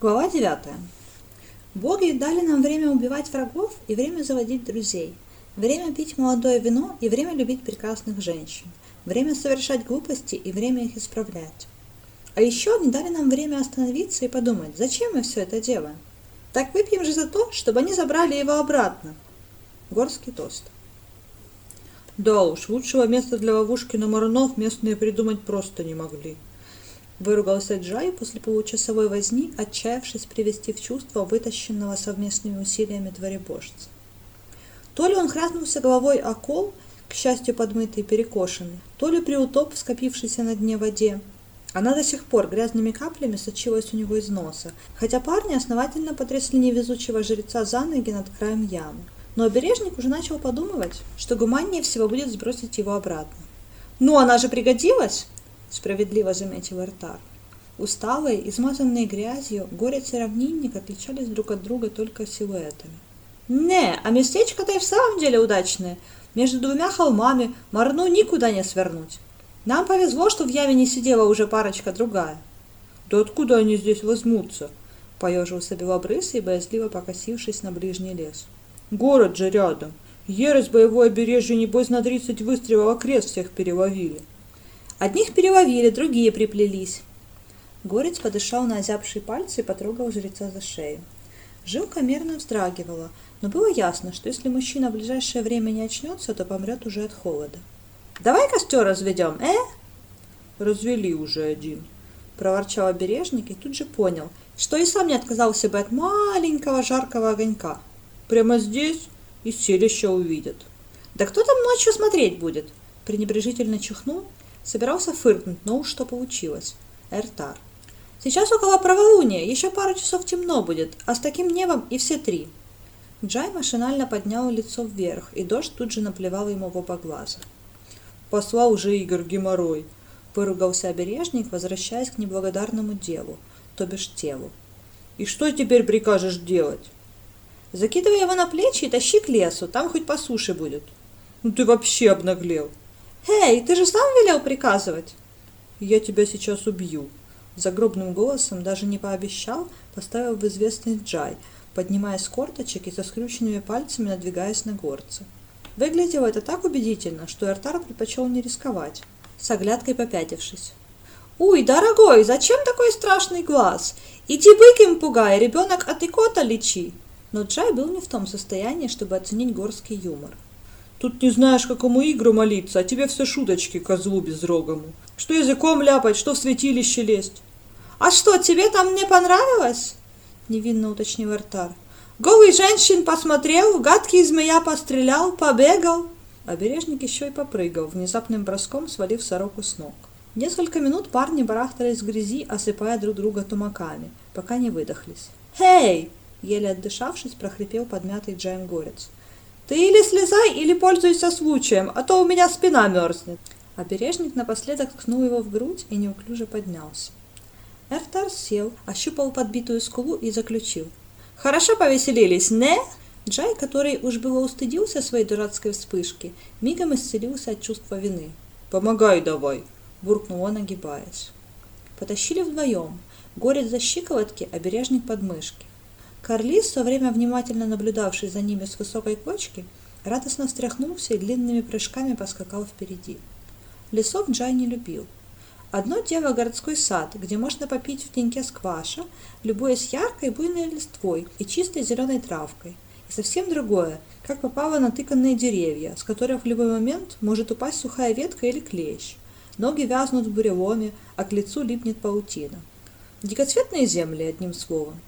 Глава 9. Боги дали нам время убивать врагов и время заводить друзей, время пить молодое вино и время любить прекрасных женщин, время совершать глупости и время их исправлять. А еще они дали нам время остановиться и подумать, зачем мы все это делаем. Так выпьем же за то, чтобы они забрали его обратно. Горский тост. Да уж, лучшего места для ловушки на Марунов местные придумать просто не могли. Выругался Джай после получасовой возни, отчаявшись привести в чувство вытащенного совместными усилиями дворебожца. То ли он хряснулся головой о кол, к счастью подмытый и перекошенный, то ли приутоп в скопившейся на дне воде. Она до сих пор грязными каплями сочилась у него из носа, хотя парни основательно потрясли невезучего жреца за ноги над краем ямы. Но обережник уже начал подумывать, что гуманнее всего будет сбросить его обратно. «Ну, она же пригодилась!» – справедливо заметил Эртар. Усталые, измазанные грязью, горец и равнинник отличались друг от друга только силуэтами. «Не, а местечко-то и в самом деле удачное. Между двумя холмами Марну никуда не свернуть. Нам повезло, что в яме не сидела уже парочка другая». «Да откуда они здесь возьмутся?» – поежился белобрысый, боязливо покосившись на ближний лес. «Город же рядом. Ересь боевое обережье, небось, на тридцать выстрелов окрест всех переловили». Одних переловили, другие приплелись. Горец подышал на озябшие пальцы и потрогал жреца за шею. Жилка мерно вздрагивала, но было ясно, что если мужчина в ближайшее время не очнется, то помрет уже от холода. «Давай костер разведем, э?» «Развели уже один», — проворчал обережник и тут же понял, что и сам не отказался бы от маленького жаркого огонька. «Прямо здесь и селище увидят». «Да кто там ночью смотреть будет?» пренебрежительно чихнул Собирался фыркнуть, но уж что получилось. Эртар. Сейчас около праволуния, еще пару часов темно будет, а с таким небом и все три. Джай машинально поднял лицо вверх, и дождь тут же наплевал ему в оба глаза. «Послал уже Игорь геморрой», — выругался обережник, возвращаясь к неблагодарному делу, то бишь телу. «И что теперь прикажешь делать?» «Закидывай его на плечи и тащи к лесу, там хоть по суше будет». «Ну ты вообще обнаглел!» «Эй, ты же сам велел приказывать?» «Я тебя сейчас убью», — загробным голосом даже не пообещал, поставил в известный джай, поднимаясь с корточек и со скрюченными пальцами надвигаясь на горца. Выглядело это так убедительно, что Эртар предпочел не рисковать, с оглядкой попятившись. «Уй, дорогой, зачем такой страшный глаз? Иди быким пугай, ребенок от икота лечи!» Но Джай был не в том состоянии, чтобы оценить горский юмор. Тут не знаешь, какому игру молиться, а тебе все шуточки козлу безрогому. Что языком ляпать, что в святилище лезть. «А что, тебе там не понравилось?» — невинно уточнил Эртар. «Голый женщин посмотрел, гадкий змея пострелял, побегал». Обережник еще и попрыгал, внезапным броском свалив сороку с ног. Несколько минут парни барахтались в грязи, осыпая друг друга тумаками, пока не выдохлись. «Эй!» — еле отдышавшись, прохрипел подмятый Джайм Горец. Ты или слезай, или пользуйся случаем, а то у меня спина мерзнет. Обережник напоследок ткнул его в грудь и неуклюже поднялся. Эртар сел, ощупал подбитую скулу и заключил. «Хорошо повеселились, не?» Джай, который уж было устыдился своей дурацкой вспышки, мигом исцелился от чувства вины. «Помогай давай!» – буркнул он, огибаясь. Потащили вдвоем. Горец за щиколотки, обережник под мышки. Карлис, все время внимательно наблюдавший за ними с высокой кочки, радостно встряхнулся и длинными прыжками поскакал впереди. Лесов Джай не любил. Одно дело городской сад, где можно попить в теньке скваша, любуясь яркой буйной листвой и чистой зеленой травкой. И совсем другое, как попало на тыканные деревья, с которых в любой момент может упасть сухая ветка или клещ. Ноги вязнут в буреломе, а к лицу липнет паутина. Дикоцветные земли, одним словом.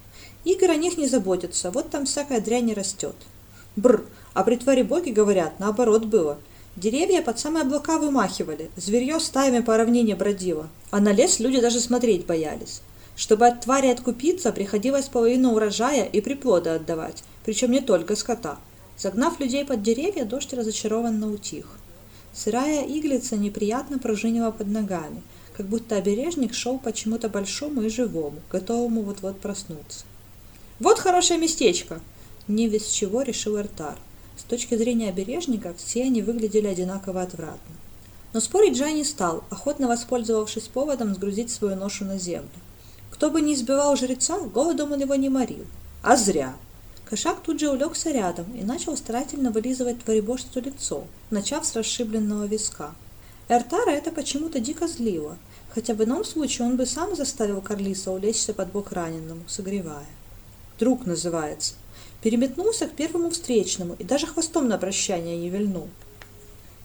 Игорь о них не заботится, вот там всякая дрянь не растет. Бр, а при твари боги говорят, наоборот было. Деревья под самые облака вымахивали, зверье стаями по равнине бродило, а на лес люди даже смотреть боялись. Чтобы от твари откупиться, приходилось половину урожая и приплода отдавать, причем не только скота. Загнав людей под деревья, дождь разочарованно утих. Сырая иглица неприятно пружинила под ногами, как будто обережник шел по чему-то большому и живому, готовому вот-вот проснуться. «Вот хорошее местечко!» Не без чего решил Эртар. С точки зрения обережника все они выглядели одинаково отвратно. Но спорить Джай не стал, охотно воспользовавшись поводом сгрузить свою ношу на землю. Кто бы ни избивал жреца, голодом он его не морил. А зря. Кошак тут же улегся рядом и начал старательно вылизывать творебожцу лицо, начав с расшибленного виска. Эртара это почему-то дико злило, хотя в ином случае он бы сам заставил Карлиса улечься под бок раненому, согревая. Друг называется. Переметнулся к первому встречному и даже хвостом на прощание не вильнул.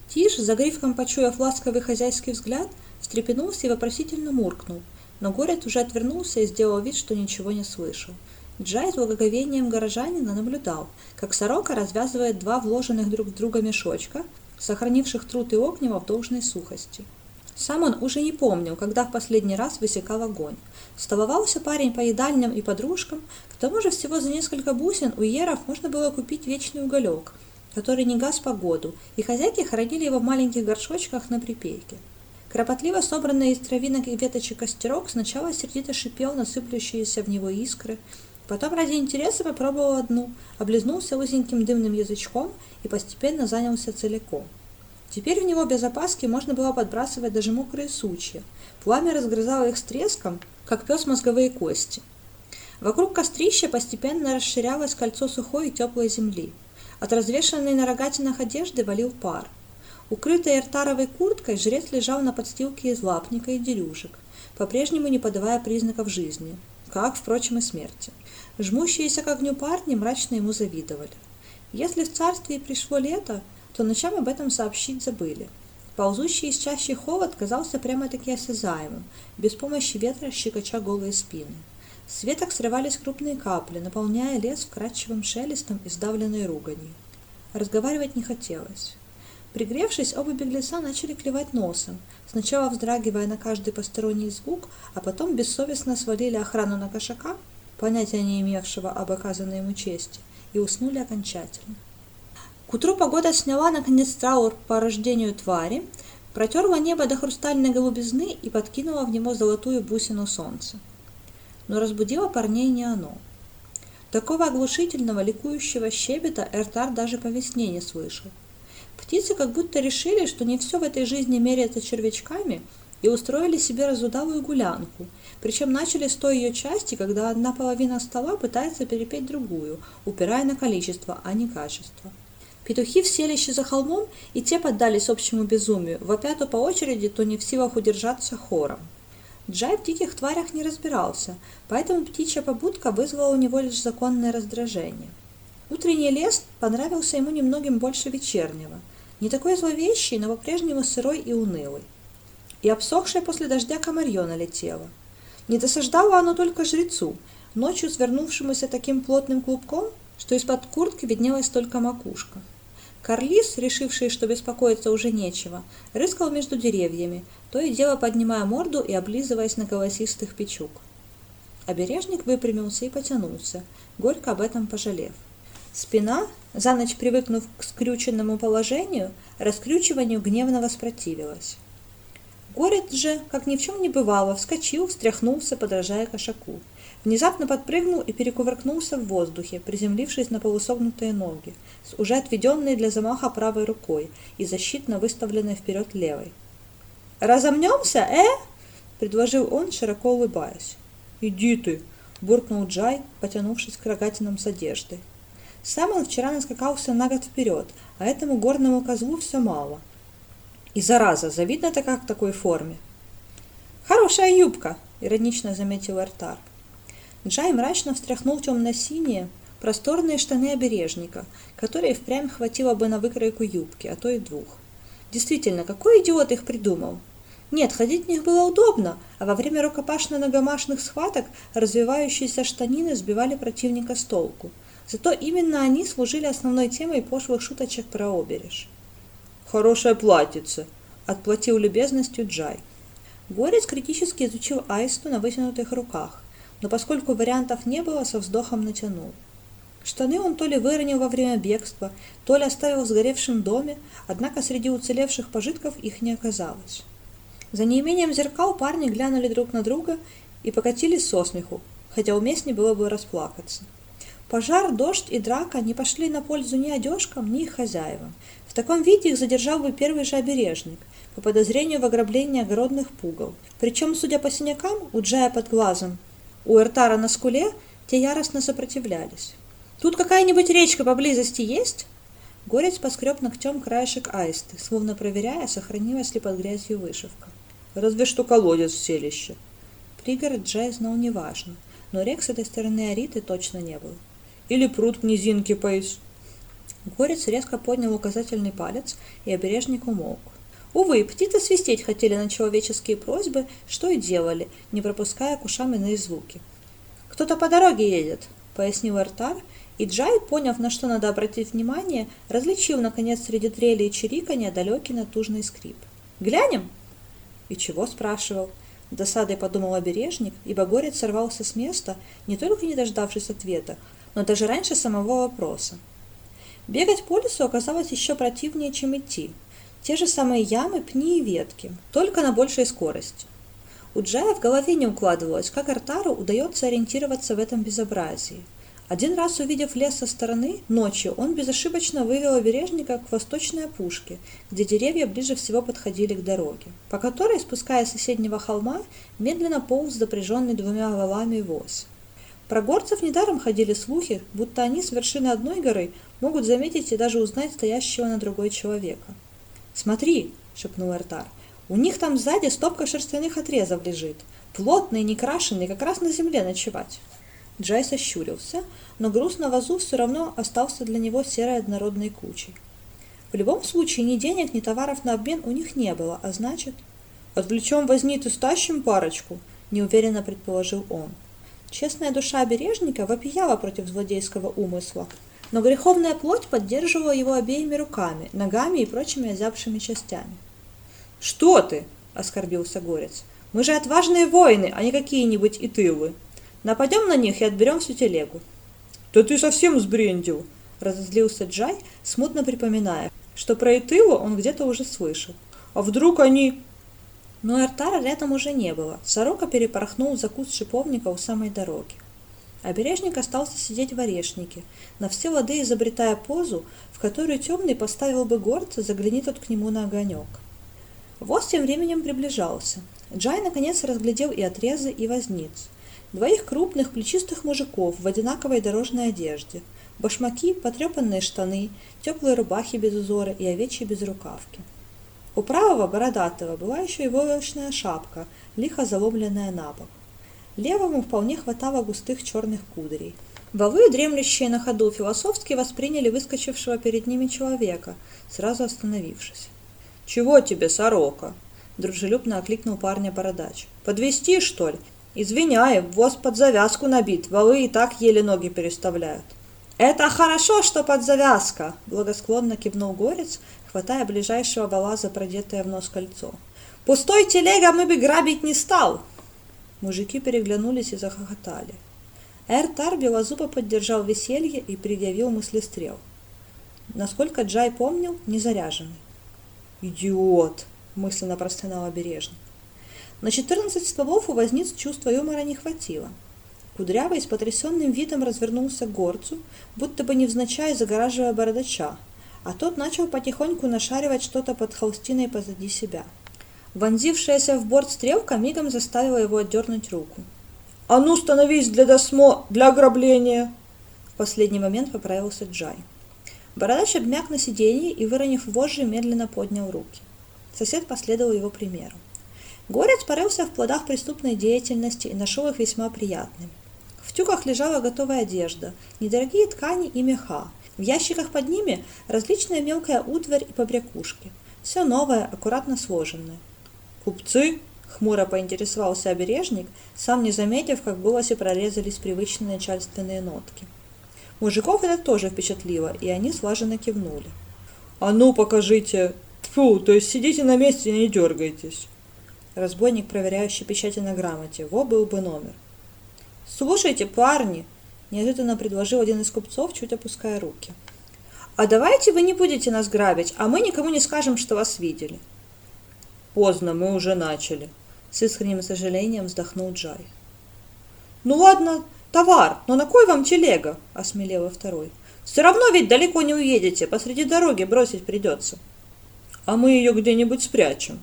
Тиш, загривком почуяв ласковый хозяйский взгляд, встрепенулся и вопросительно муркнул, но Горет уже отвернулся и сделал вид, что ничего не слышал. Джай с благоговением горожанина наблюдал, как сорока развязывает два вложенных друг в друга мешочка, сохранивших труд и огнева в должной сухости. Сам он уже не помнил, когда в последний раз высекал огонь. Столовался парень по едальням и подружкам, к тому же всего за несколько бусин у еров можно было купить вечный уголек, который не гас погоду, и хозяйки хранили его в маленьких горшочках на припейке. Кропотливо собранный из травинок и веточек костерок сначала сердито шипел на сыплющиеся в него искры, Потом ради интереса попробовал одну, облизнулся узеньким дымным язычком и постепенно занялся целиком. Теперь в него без опаски можно было подбрасывать даже мокрые сучья. Пламя разгрызало их с треском, как пес мозговые кости. Вокруг кострища постепенно расширялось кольцо сухой и теплой земли. От развешанной на рогатинах одежды валил пар. Укрытый эртаровой курткой, жрец лежал на подстилке из лапника и дерюжек, по-прежнему не подавая признаков жизни, как, впрочем, и смерти. Жмущиеся к огню парни мрачно ему завидовали. Если в царстве пришло лето, то ночам об этом сообщить забыли. Ползущий из чащи холод казался прямо-таки осязаемым, без помощи ветра щекоча голые спины. С веток срывались крупные капли, наполняя лес вкрадчивым шелестом и сдавленной руганью. Разговаривать не хотелось. Пригревшись, оба беглеца начали клевать носом, сначала вздрагивая на каждый посторонний звук, а потом бессовестно свалили охрану на кошака понятия не имевшего об оказанной ему чести, и уснули окончательно. К утру погода сняла, наконец, траур по рождению твари, протерла небо до хрустальной голубизны и подкинула в него золотую бусину солнца. Но разбудило парней не оно. Такого оглушительного, ликующего щебета Эртар даже по весне не слышал. Птицы как будто решили, что не все в этой жизни меряется червячками, и устроили себе разудалую гулянку, причем начали с той ее части, когда одна половина стола пытается перепеть другую, упирая на количество, а не качество. Петухи в селище за холмом и те поддались общему безумию, вопя то по очереди, то не в силах удержаться хором. Джай в диких тварях не разбирался, поэтому птичья побудка вызвала у него лишь законное раздражение. Утренний лес понравился ему немногим больше вечернего, не такой зловещий, но по-прежнему сырой и унылый. И обсохшая после дождя комарье налетело. Не досаждало оно только жрецу, ночью свернувшемуся таким плотным клубком, что из-под куртки виднелась только макушка. Карлис, решивший, что беспокоиться уже нечего, рыскал между деревьями, то и дело поднимая морду и облизываясь на колосистых печук. Обережник выпрямился и потянулся, горько об этом пожалев. Спина, за ночь привыкнув к скрюченному положению, раскрючиванию гневно воспротивилась. Горец же, как ни в чем не бывало, вскочил, встряхнулся, подражая кошаку. Внезапно подпрыгнул и перекувыркнулся в воздухе, приземлившись на полусогнутые ноги, с уже отведенной для замаха правой рукой и защитно выставленной вперед левой. «Разомнемся, э?» — предложил он, широко улыбаясь. «Иди ты!» — буркнул Джай, потянувшись к рогатинам с одеждой. Сам он вчера наскакался на год вперед, а этому горному козлу все мало — и зараза, завидно-то как в такой форме. «Хорошая юбка!» — иронично заметил Эртар. Джай мрачно встряхнул темно-синие, просторные штаны обережника, которые впрямь хватило бы на выкройку юбки, а то и двух. Действительно, какой идиот их придумал? Нет, ходить в них было удобно, а во время рукопашно-ногомашных схваток развивающиеся штанины сбивали противника с толку. Зато именно они служили основной темой пошлых шуточек про обережь. «Хорошее платьице», — отплатил любезностью Джай. Горец критически изучил аисту на вытянутых руках, но поскольку вариантов не было, со вздохом натянул. Штаны он то ли выронил во время бегства, то ли оставил в сгоревшем доме, однако среди уцелевших пожитков их не оказалось. За неимением зеркал парни глянули друг на друга и покатились со смеху, хотя уместнее было бы расплакаться. Пожар, дождь и драка не пошли на пользу ни одежкам, ни их хозяевам, таком виде их задержал бы первый же обережник по подозрению в ограблении огородных пугал. Причем, судя по синякам, у Джая под глазом, У Эртара на скуле те яростно сопротивлялись. «Тут какая-нибудь речка поблизости есть?» Горец поскреб ногтем краешек аисты, словно проверяя, сохранилась ли под грязью вышивка. «Разве что колодец в селище». Пригород Джай знал неважно, но рек с этой стороны Ариты точно не было. «Или пруд к низинке пояс». Горец резко поднял указательный палец, и обережник умолк. Увы, птицы свистеть хотели на человеческие просьбы, что и делали, не пропуская к ушам иные звуки. «Кто-то по дороге едет», — пояснил Артар, и Джай, поняв, на что надо обратить внимание, различил, наконец, среди трели и чириканья далекий натужный скрип. «Глянем?» «И чего?» – спрашивал. Досадой подумал обережник, ибо горец сорвался с места, не только не дождавшись ответа, но даже раньше самого вопроса. Бегать по лесу оказалось еще противнее, чем идти. Те же самые ямы, пни и ветки, только на большей скорости. У Джая в голове не укладывалось, как Артару удается ориентироваться в этом безобразии – один раз увидев лес со стороны, ночью, он безошибочно вывел обережника к восточной опушке, где деревья ближе всего подходили к дороге, по которой, спускаясь с соседнего холма, медленно полз запряженный двумя валами воз. Про горцев недаром ходили слухи, будто они с вершины одной горы могут заметить и даже узнать стоящего на другой человека. «Смотри!» — шепнул Эртар. «У них там сзади стопка шерстяных отрезов лежит, плотные, некрашенные, как раз на земле ночевать». Джай сощурился, но груз на вазу все равно остался для него серой однородной кучей. В любом случае ни денег, ни товаров на обмен у них не было, а значит... «Отвлечем вознит и стащим парочку», — неуверенно предположил он. Честная душа обережника вопияла против злодейского умысла, но греховная плоть поддерживала его обеими руками, ногами и прочими озябшими частями. «Что ты?» — оскорбился Горец. «Мы же отважные воины, а не какие-нибудь итылы. Нападем на них и отберем всю телегу. Да ты совсем сбрендил, разозлился Джай, смутно припоминая, что про Итылу он где-то уже слышал. А вдруг они... Но Эртара рядом уже не было. Сорока перепорхнул за куст шиповника у самой дороги. Обережник остался сидеть в орешнике, на все воды изобретая позу, в которую темный поставил бы горца, загляни тот к нему на огонек. Воз тем временем приближался. Джай наконец разглядел и отрезы, и возниц двоих крупных плечистых мужиков в одинаковой дорожной одежде, башмаки, потрепанные штаны, теплые рубахи без узора и овечьи безрукавки. У правого бородатого была еще и войлочная шапка, лихо заломленная на бок. Левому вполне хватало густых черных кудрей. Валы, дремлющие на ходу, философски восприняли выскочившего перед ними человека, сразу остановившись. «Чего тебе, сорока?» – дружелюбно окликнул парня бородач. «Подвести, что ли? Извиняем, воз под завязку набит, валы и так еле ноги переставляют. «Это хорошо, что под завязка!» – благосклонно кивнул горец, хватая ближайшего вала за продетое в нос кольцо. «Пустой телега мы бы грабить не стал!» Мужики переглянулись и захохотали. Эр-Тар белозубо поддержал веселье и предъявил мыслестрел. Насколько Джай помнил, не заряженный. «Идиот!» – мысленно простонал обережник. На 14 стволов у возниц чувства юмора не хватило. Кудрявый с потрясенным видом развернулся к горцу, будто бы невзначай загораживая бородача, а тот начал потихоньку нашаривать что-то под холстиной позади себя. Вонзившаяся в борт стрелка мигом заставила его отдернуть руку. «А ну, становись для досмо... для ограбления!» В последний момент поправился Джай. Бородач обмяк на сиденье и, выронив вожжи, медленно поднял руки. Сосед последовал его примеру. Горец порылся в плодах преступной деятельности и нашел их весьма приятными. В тюках лежала готовая одежда, недорогие ткани и меха. В ящиках под ними различная мелкая утварь и побрякушки. Все новое, аккуратно сложенное. «Купцы?» — хмуро поинтересовался обережник, сам не заметив, как в голосе прорезались привычные начальственные нотки. Мужиков это тоже впечатлило, и они слаженно кивнули. «А ну, покажите! Фу, то есть сидите на месте и не дергайтесь!» разбойник, проверяющий печати на грамоте. Во был бы номер. «Слушайте, парни!» – неожиданно предложил один из купцов, чуть опуская руки. «А давайте вы не будете нас грабить, а мы никому не скажем, что вас видели». «Поздно, мы уже начали», – с искренним сожалением вздохнул Джай. «Ну ладно, товар, но на кой вам телега?» – осмелел второй. «Все равно ведь далеко не уедете, посреди дороги бросить придется». «А мы ее где-нибудь спрячем»,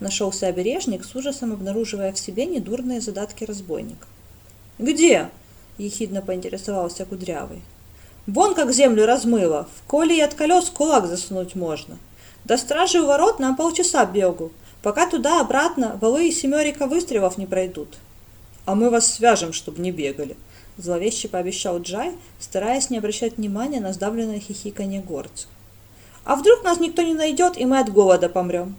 Нашелся обережник, с ужасом обнаруживая в себе недурные задатки разбойника. Где? Ехидно поинтересовался Кудрявый. Вон как землю размыло, в коле и от колес кулак засунуть можно. До стражи у ворот нам полчаса бегу, пока туда-обратно валы и семерика выстрелов не пройдут. А мы вас свяжем, чтобы не бегали, зловеще пообещал Джай, стараясь не обращать внимания на сдавленное хихиканье горца. А вдруг нас никто не найдет, и мы от голода помрем?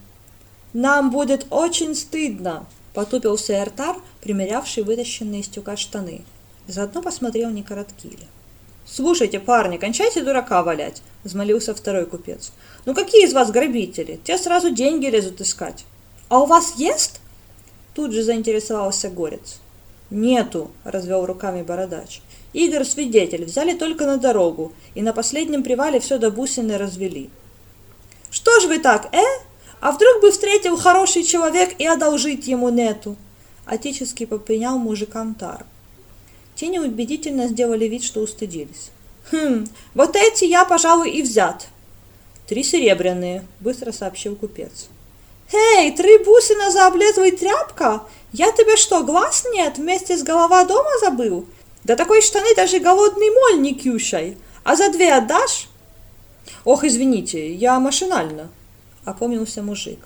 Нам будет очень стыдно, потупился Эртар, примерявший вытащенные из тюка штаны. Заодно посмотрел, не коротки ли. «Слушайте, парни, кончайте дурака валять!» – взмолился второй купец. «Ну какие из вас грабители? Те сразу деньги лезут искать». «А у вас есть?» Тут же заинтересовался горец. «Нету», – развел руками бородач. «Игорь свидетель, взяли только на дорогу, и на последнем привале все до бусины развели». «Что ж вы так, э? А вдруг бы встретил хороший человек и одолжить ему нету?» Отечески попенял мужикам Тар. Те неубедительно сделали вид, что устыдились. «Хм, вот эти я, пожалуй, и взят». «Три серебряные», — быстро сообщил купец. «Эй, три бусина за облезлый тряпка? Я тебе что, глаз нет, вместе с голова дома забыл? Да такой штаны даже голодный моль не кющай. А за две отдашь?» «Ох, извините, я машинально», — опомнился мужик.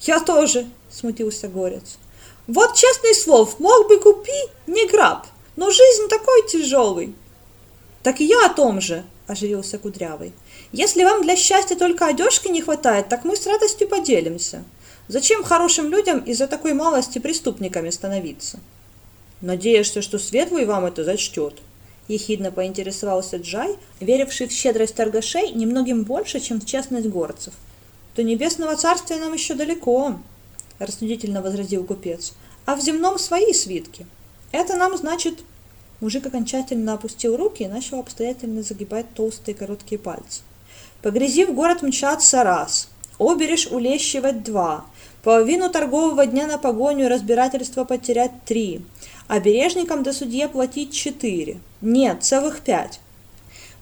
«Я тоже», — смутился горец. «Вот честный слов, мог бы купи, не граб. Но жизнь такой тяжелый. Так и я о том же, оживился Кудрявый. Если вам для счастья только одежки не хватает, так мы с радостью поделимся. Зачем хорошим людям из-за такой малости преступниками становиться? Надеешься, что Светлый вам это зачтет? Ехидно поинтересовался Джай, веривший в щедрость торгашей немногим больше, чем в честность горцев. «До небесного царствия нам еще далеко», — рассудительно возразил купец, — «а в земном свои свитки». Это нам значит... Мужик окончательно опустил руки и начал обстоятельно загибать толстые короткие пальцы. По грязи в город мчаться раз, обережь улещивать два, половину торгового дня на погоню и разбирательство потерять три, а бережникам до судье платить четыре. Нет, целых пять.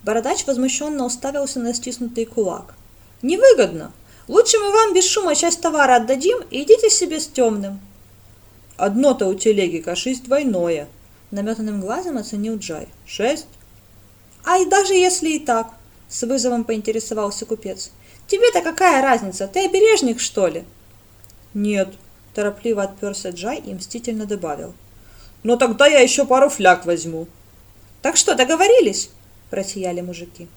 Бородач возмущенно уставился на стиснутый кулак. «Невыгодно. Лучше мы вам без шума часть товара отдадим и идите себе с темным. Одно-то у телеги, кажись, двойное. Наметанным глазом оценил Джай. Шесть? А и даже если и так, с вызовом поинтересовался купец. Тебе-то какая разница? Ты обережник, что ли? Нет, торопливо отперся Джай и мстительно добавил. Но тогда я еще пару фляг возьму. Так что, договорились? Просияли мужики.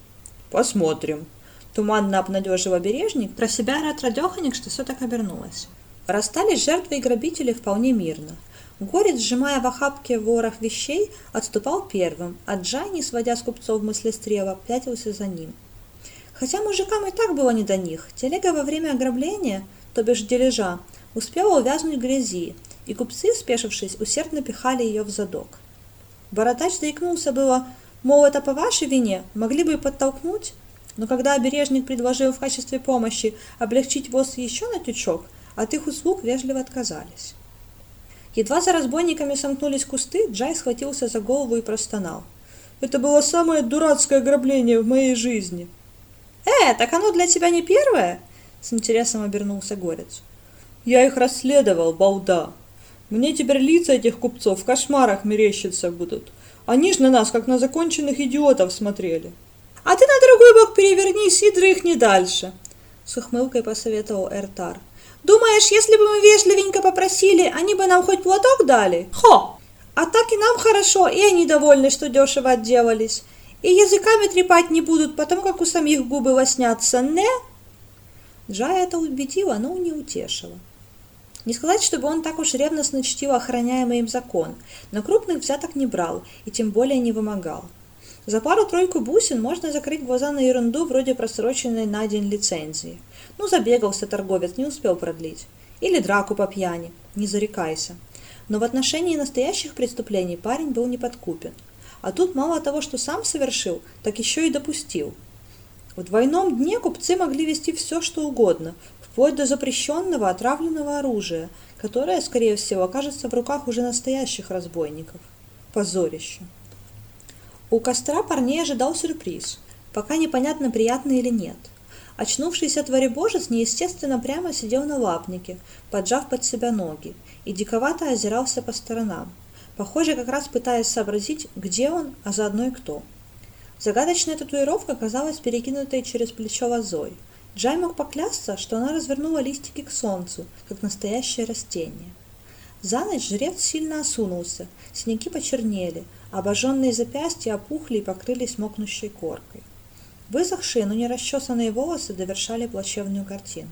Посмотрим. Туманно обнадежил обережник, про себя рад радеханик, что все так обернулось. Расстались жертвы и грабители вполне мирно. Горец, сжимая в охапке ворох вещей, отступал первым, а Джай, сводя с купцов мысли стрела, пятился за ним. Хотя мужикам и так было не до них, телега во время ограбления, то бишь дележа, успела увязнуть грязи, и купцы, спешившись, усердно пихали ее в задок. Бородач заикнулся было, мол, это по вашей вине, могли бы и подтолкнуть, но когда обережник предложил в качестве помощи облегчить воз еще на тючок, от их услуг вежливо отказались. Едва за разбойниками сомкнулись кусты, Джай схватился за голову и простонал. «Это было самое дурацкое ограбление в моей жизни!» «Э, так оно для тебя не первое?» С интересом обернулся Горец. «Я их расследовал, балда. Мне теперь лица этих купцов в кошмарах мерещиться будут. Они ж на нас, как на законченных идиотов, смотрели». «А ты на другой бок перевернись и дрыхни дальше!» С ухмылкой посоветовал Эртар. Думаешь, если бы мы вежливенько попросили, они бы нам хоть платок дали? Хо! А так и нам хорошо, и они довольны, что дешево отделались. И языками трепать не будут, потому как у самих губы лоснятся, не? Джая это убедила, но не утешила. Не сказать, чтобы он так уж ревностно чтил охраняемый им закон, но крупных взяток не брал и тем более не вымогал. За пару-тройку бусин можно закрыть глаза на ерунду вроде просроченной на день лицензии – ну, забегался торговец, не успел продлить. Или драку по пьяни, не зарекайся. Но в отношении настоящих преступлений парень был неподкупен. А тут мало того, что сам совершил, так еще и допустил. В двойном дне купцы могли вести все, что угодно, вплоть до запрещенного отравленного оружия, которое, скорее всего, окажется в руках уже настоящих разбойников. Позорище. У костра парней ожидал сюрприз, пока непонятно, приятный или нет – Очнувшийся творебожец неестественно прямо сидел на лапнике, поджав под себя ноги, и диковато озирался по сторонам. похоже, как раз пытаясь сообразить, где он, а заодно и кто. Загадочная татуировка казалась перекинутой через плечо лозой. Джай мог поклясться, что она развернула листики к солнцу, как настоящее растение. За ночь жрец сильно осунулся, синяки почернели, обожженные запястья опухли и покрылись мокнущей коркой. Высохшие, но не расчесанные волосы довершали плачевную картину.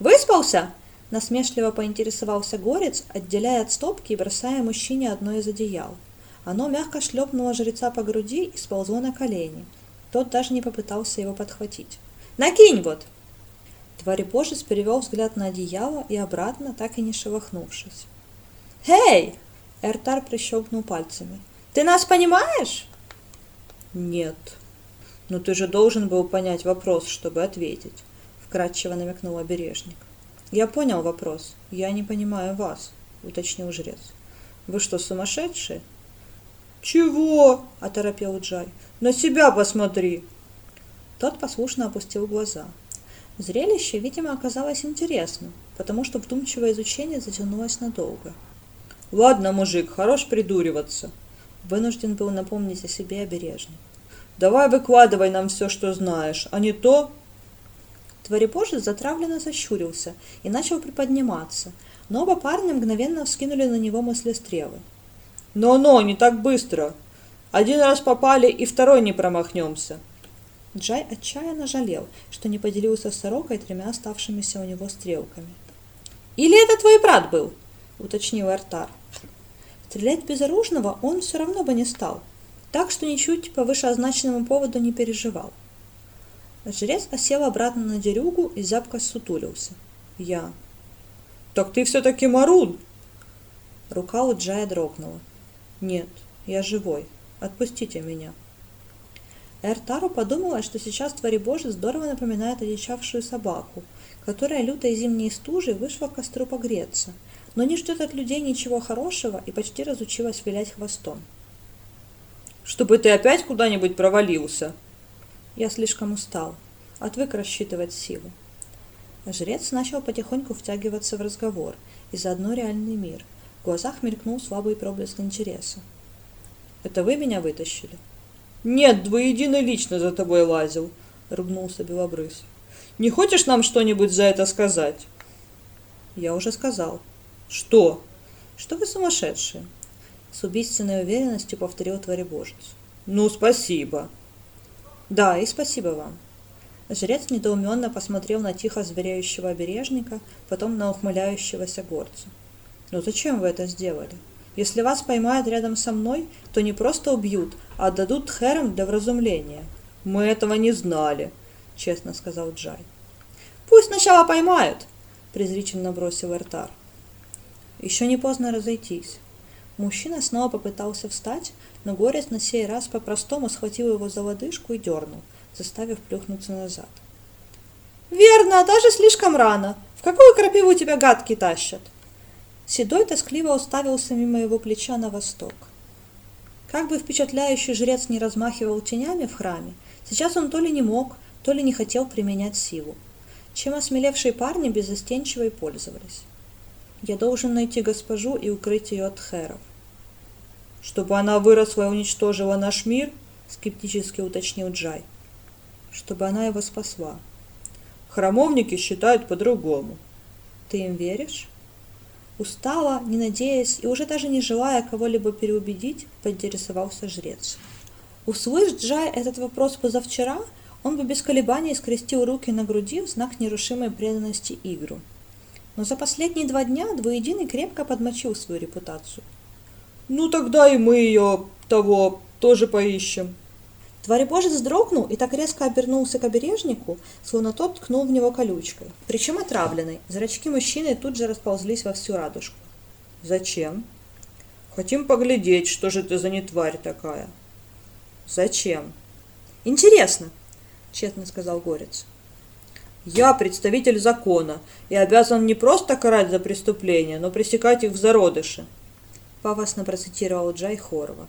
«Выспался?» – насмешливо поинтересовался горец, отделяя от стопки и бросая мужчине одно из одеял. Оно мягко шлепнуло жреца по груди и сползло на колени. Тот даже не попытался его подхватить. «Накинь вот!» Тварь-божец перевел взгляд на одеяло и обратно, так и не шелохнувшись. «Эй!» – Эртар прищелкнул пальцами. «Ты нас понимаешь?» «Нет. Но ты же должен был понять вопрос, чтобы ответить», – вкратчиво намекнул обережник. «Я понял вопрос. Я не понимаю вас», – уточнил жрец. «Вы что, сумасшедшие?» «Чего?» – оторопел Джай. «На себя посмотри!» Тот послушно опустил глаза. Зрелище, видимо, оказалось интересным, потому что вдумчивое изучение затянулось надолго. «Ладно, мужик, хорош придуриваться!» Вынужден был напомнить о себе обережник. «Давай выкладывай нам все, что знаешь, а не то...» Творебожец затравленно защурился и начал приподниматься, но оба парня мгновенно вскинули на него мыслестрелы. «Но-но, не так быстро! Один раз попали, и второй не промахнемся!» Джай отчаянно жалел, что не поделился с сорокой тремя оставшимися у него стрелками. «Или это твой брат был?» — уточнил Артар. Стрелять безоружного он все равно бы не стал, так что ничуть по вышеозначенному поводу не переживал. Жрец осел обратно на дерюгу и зябко сутулился. «Я». «Так ты все-таки Марун!» Рука у Джая дрогнула. «Нет, я живой. Отпустите меня». Эртару подумалось, что сейчас твари Божий здорово напоминает одичавшую собаку, которая лютой зимней стужей вышла к костру погреться, но не ждет от людей ничего хорошего и почти разучилась вилять хвостом. «Чтобы ты опять куда-нибудь провалился!» Я слишком устал. Отвык рассчитывать силу. Жрец начал потихоньку втягиваться в разговор и заодно реальный мир – в глазах мелькнул слабый проблеск интереса. «Это вы меня вытащили?» «Нет, двоедино лично за тобой лазил», — ругнулся Белобрыс. «Не хочешь нам что-нибудь за это сказать?» «Я уже сказал». «Что?» «Что вы сумасшедшие?» С убийственной уверенностью повторил Творебожец. «Ну, спасибо». «Да, и спасибо вам». Жрец недоуменно посмотрел на тихо зверяющего обережника, потом на ухмыляющегося горца. Но зачем вы это сделали? Если вас поймают рядом со мной, то не просто убьют, а отдадут Тхерам для вразумления. Мы этого не знали, честно сказал Джай. Пусть сначала поймают, презрительно бросил Эртар. Еще не поздно разойтись. Мужчина снова попытался встать, но горец на сей раз по-простому схватил его за лодыжку и дернул, заставив плюхнуться назад. «Верно, даже слишком рано. В какую крапиву тебя гадки тащат?» Седой тоскливо уставился мимо его плеча на восток. Как бы впечатляющий жрец не размахивал тенями в храме, сейчас он то ли не мог, то ли не хотел применять силу. Чем осмелевшие парни безостенчиво и пользовались. Я должен найти госпожу и укрыть ее от херов. Чтобы она выросла и уничтожила наш мир, скептически уточнил Джай. Чтобы она его спасла. Храмовники считают по-другому. Ты им веришь? Устало, не надеясь и уже даже не желая кого-либо переубедить, поинтересовался жрец. Услышь Джай этот вопрос позавчера, он бы без колебаний скрестил руки на груди в знак нерушимой преданности игру. Но за последние два дня двуединый крепко подмочил свою репутацию. «Ну тогда и мы ее, того, тоже поищем», Тваребожец вздрогнул и так резко обернулся к обережнику, словно тот ткнул в него колючкой. Причем отравленной. Зрачки мужчины тут же расползлись во всю радужку. «Зачем?» «Хотим поглядеть, что же ты за не тварь такая». «Зачем?» «Интересно», — честно сказал Горец. «Я представитель закона и обязан не просто карать за преступления, но пресекать их в зародыше», — пафосно процитировал Джай Хорова.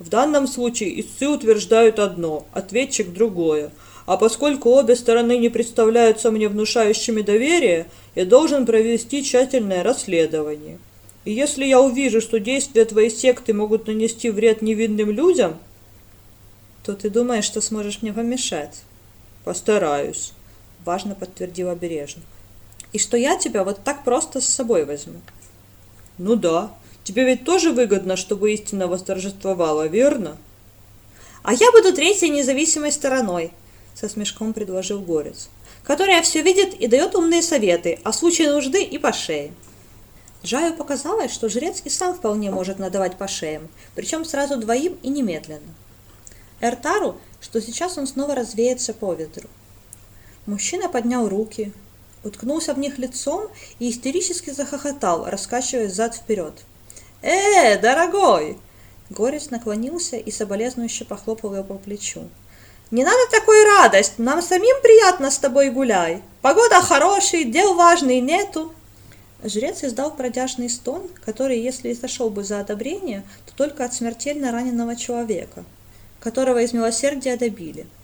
В данном случае истцы утверждают одно, ответчик другое. А поскольку обе стороны не представляются мне внушающими доверие, я должен провести тщательное расследование. И если я увижу, что действия твоей секты могут нанести вред невинным людям, то ты думаешь, что сможешь мне помешать? Постараюсь, важно подтвердил обережник. И что я тебя вот так просто с собой возьму. Ну да, тебе ведь тоже выгодно, чтобы истина восторжествовала, верно? А я буду третьей независимой стороной, со смешком предложил Горец, которая все видит и дает умные советы, а в случае нужды и по шее. Джаю показалось, что жрец и сам вполне может надавать по шеям, причем сразу двоим и немедленно. Эртару, что сейчас он снова развеется по ветру. Мужчина поднял руки, уткнулся в них лицом и истерически захохотал, раскачиваясь зад-вперед. «Э, дорогой!» Горец наклонился и соболезнующе похлопал его по плечу. «Не надо такой радость, нам самим приятно с тобой гуляй. Погода хорошая, дел важный нету». Жрец издал продяжный стон, который, если и сошел бы за одобрение, то только от смертельно раненого человека, которого из милосердия добили –